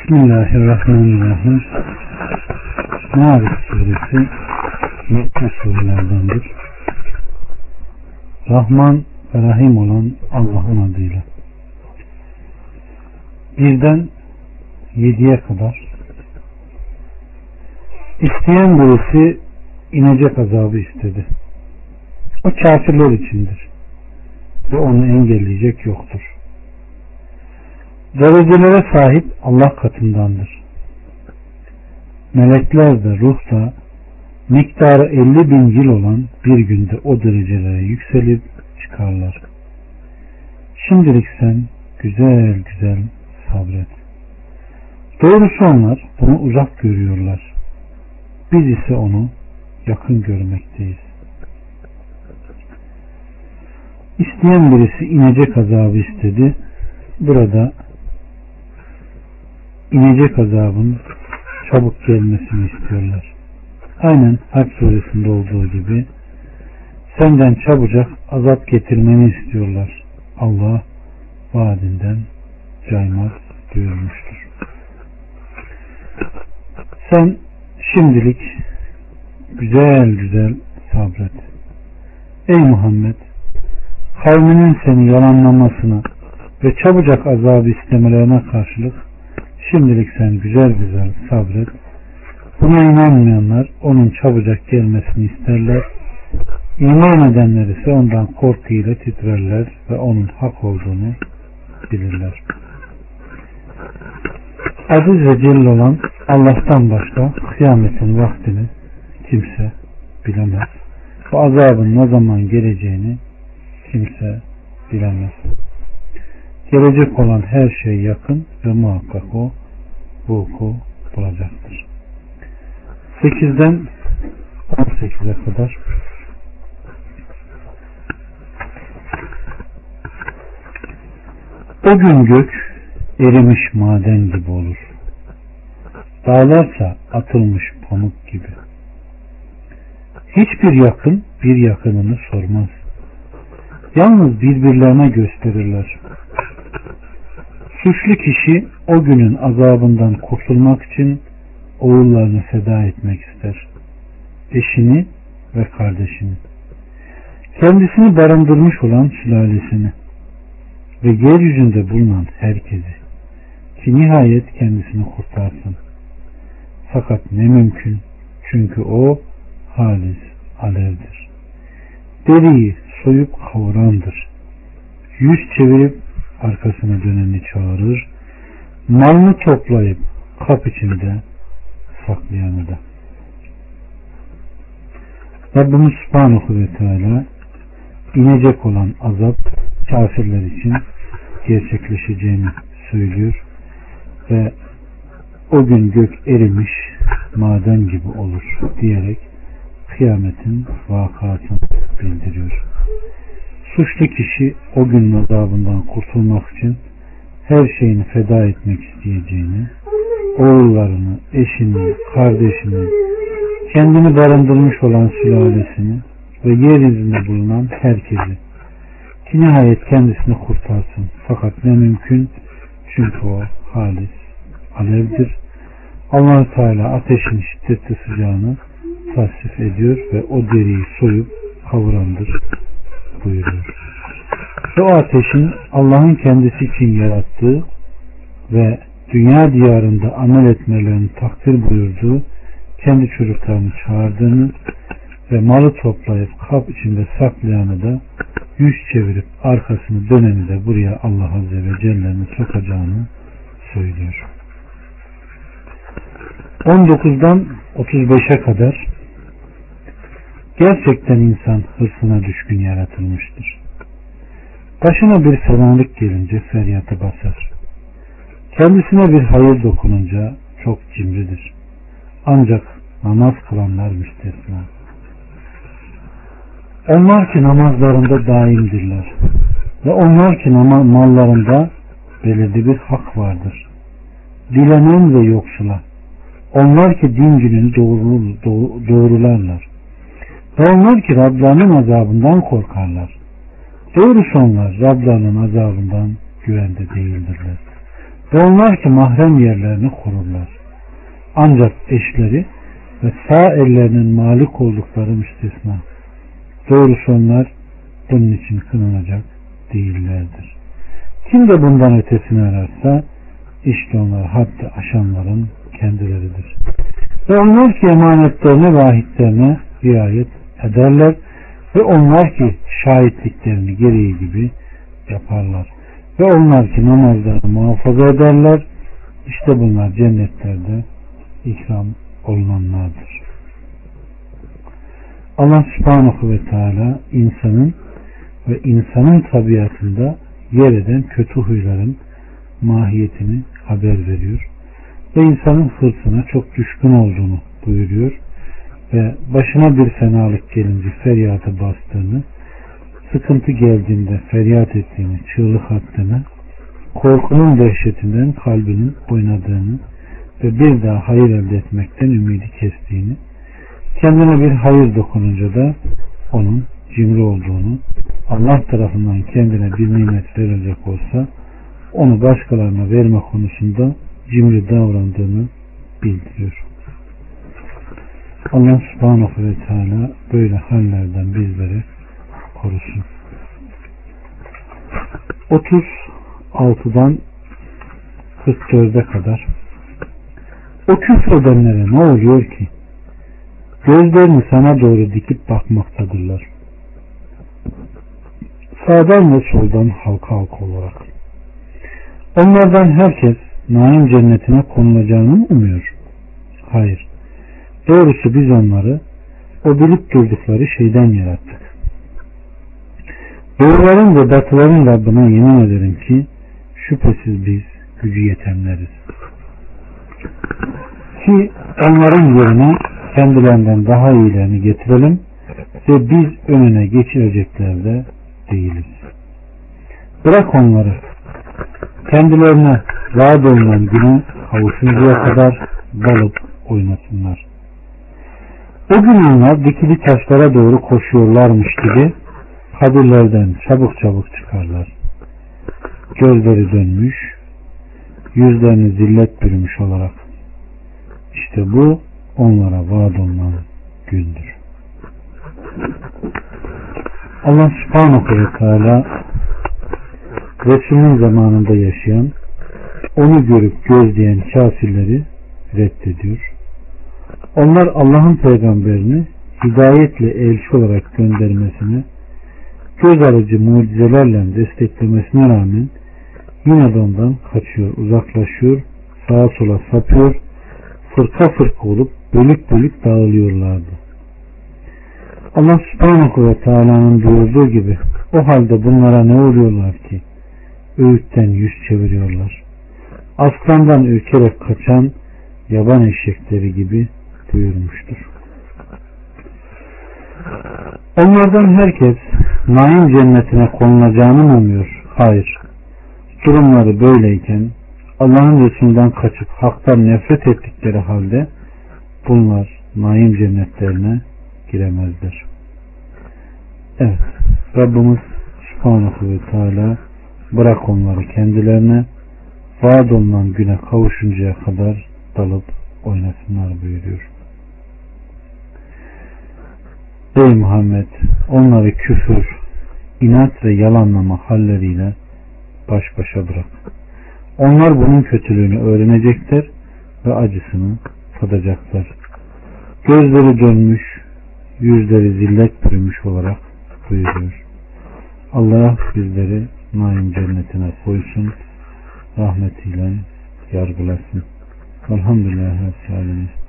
Bismillahirrahmanirrahim. Ma'arif suresi Mekke surelerdendir. Rahman ve Rahim olan Allah'ın adıyla. Birden yediye kadar isteyen birisi inecek azabı istedi. O kafirler içindir. Ve onu engelleyecek yoktur. Derecelere sahip Allah katındandır. Melekler de ruh da miktarı 50 bin yıl olan bir günde o derecelere yükselip çıkarlar. Şimdilik sen güzel güzel sabret. Doğrusu onlar bunu uzak görüyorlar. Biz ise onu yakın görmekteyiz. İsteyen birisi inecek azabı istedi. Burada inecek azabın çabuk gelmesini istiyorlar. Aynen Hac suresinde olduğu gibi senden çabucak azap getirmeni istiyorlar. Allah vaadinden caymaz buyurmuştur. Sen şimdilik güzel güzel sabret. Ey Muhammed kavminin seni yalanlamasına ve çabucak azabı istemelerine karşılık şimdilik sen güzel güzel sabret. Buna inanmayanlar onun çabucak gelmesini isterler. İman edenler ise ondan korkuyla titrerler ve onun hak olduğunu bilirler. Aziz ve celil olan Allah'tan başka kıyametin vaktini kimse bilemez. Bu azabın ne zaman geleceğini kimse bilemez. Gelecek olan her şey yakın ve muhakkak o vuku bulacaktır. 8'den 18'e kadar O gün gök erimiş maden gibi olur. Dağlarsa atılmış pamuk gibi. Hiçbir yakın bir yakınını sormaz. Yalnız birbirlerine gösterirler. Suçlu kişi o günün azabından kurtulmak için oğullarını feda etmek ister. Eşini ve kardeşini. Kendisini barındırmış olan sülalesini ve yeryüzünde bulunan herkesi ki nihayet kendisini kurtarsın. Fakat ne mümkün çünkü o halis alevdir. Deriyi soyup kavurandır. Yüz çevirip arkasına döneni çağırır. Malını toplayıp kap içinde saklayanı da. Rabbimiz Subhanahu ve Teala inecek olan azap kafirler için gerçekleşeceğini söylüyor ve o gün gök erimiş maden gibi olur diyerek kıyametin vakasını bildiriyor. Suçlu kişi o günün azabından kurtulmak için her şeyini feda etmek isteyeceğini, oğullarını, eşini, kardeşini, kendini barındırmış olan sülalesini ve yeryüzünde bulunan herkesi ki nihayet kendisini kurtarsın. Fakat ne mümkün çünkü o halis alevdir. allah Teala ateşin şiddetli sıcağını tasvip ediyor ve o deriyi soyup kavurandır buyuruyor. Ve o ateşin Allah'ın kendisi için yarattığı ve dünya diyarında amel etmelerini takdir buyurduğu kendi çocuklarını çağırdığını ve malı toplayıp kap içinde saklayanı da yüz çevirip arkasını döneni de buraya Allah Azze ve Celle'nin sokacağını söylüyor. 19'dan 35'e kadar gerçekten insan hırsına düşkün yaratılmıştır. Başına bir fenalık gelince feryatı basar. Kendisine bir hayır dokununca çok cimridir. Ancak namaz kılanlar müstesna. Onlar ki namazlarında daimdirler. Ve onlar ki mallarında belirli bir hak vardır. Dilenen ve yoksula. Onlar ki din gününü doğru, doğrularlar. Ve onlar ki Rablarının azabından korkarlar. Doğrusu onlar Rablarının azabından güvende değildirler. Ve onlar ki mahrem yerlerini korurlar. Ancak eşleri ve sağ ellerinin malik oldukları müstesna. Doğrusu onlar bunun için kınanacak değillerdir. Kim de bundan ötesini ararsa işte onlar haddi aşanların kendileridir. Ve onlar ki emanetlerine ve ahitlerine riayet ederler ve onlar ki şahitliklerini gereği gibi yaparlar. Ve onlar ki namazlarını muhafaza ederler. İşte bunlar cennetlerde ikram olunanlardır. Allah subhanahu ve teala insanın ve insanın tabiatında yer eden kötü huyların mahiyetini haber veriyor. Ve insanın hırsına çok düşkün olduğunu buyuruyor. Ve başına bir fenalık gelince feryatı bastığını, sıkıntı geldiğinde feryat ettiğini, çığlık attığını, korkunun dehşetinden kalbinin oynadığını ve bir daha hayır elde etmekten ümidi kestiğini, kendine bir hayır dokununca da onun cimri olduğunu, Allah tarafından kendine bir nimet verilecek olsa onu başkalarına verme konusunda cimri davrandığını bildiriyor. Allah subhanahu ve teala böyle hallerden bizleri korusun. 36'dan 44'e kadar o küfredenlere ne oluyor ki? Gözlerini sana doğru dikip bakmaktadırlar. Sağdan ve soldan halka halka olarak. Onlardan herkes naim cennetine konulacağını umuyor? Hayır. Doğrusu biz onları o bilip durdukları şeyden yarattık. Doğruların ve batıların Rabbine yemin ederim ki şüphesiz biz gücü yetenleriz. Ki onların yerine kendilerinden daha iyilerini getirelim ve biz önüne geçirecekler de değiliz. Bırak onları kendilerine vaat olunan günü kavuşuncaya kadar dalıp oynasınlar. O gün onlar dikili taşlara doğru koşuyorlarmış gibi kabirlerden çabuk çabuk çıkarlar. Gözleri dönmüş, yüzlerini zillet bürümüş olarak. İşte bu onlara vaat olunan gündür. Allah subhanahu ve teala Resulün zamanında yaşayan onu görüp gözleyen kafirleri reddediyor. Onlar Allah'ın peygamberini hidayetle elçi olarak göndermesine göz alıcı mucizelerle desteklemesine rağmen yine de ondan kaçıyor, uzaklaşıyor, sağa sola sapıyor, fırka fırka olup bölük bölük dağılıyorlardı. Allah subhanahu ve teala'nın buyurduğu gibi o halde bunlara ne oluyorlar ki? Öğütten yüz çeviriyorlar. Aslandan ürkerek kaçan yaban eşekleri gibi buyurmuştur. Onlardan herkes naim cennetine konulacağını mı umuyor? Hayır. Durumları böyleyken Allah'ın Resulünden kaçıp haktan nefret ettikleri halde bunlar naim cennetlerine giremezler. Evet. Rabbimiz Subhanahu ve Teala bırak onları kendilerine vaad olunan güne kavuşuncaya kadar dalıp oynasınlar buyuruyor. Ey Muhammed onları küfür, inat ve yalanlama halleriyle baş başa bırak. Onlar bunun kötülüğünü öğrenecekler ve acısını tadacaklar. Gözleri dönmüş, yüzleri zillet bürümüş olarak buyuruyor. Allah bizleri naim cennetine koysun, rahmetiyle yargılasın. Elhamdülillah. Rabbil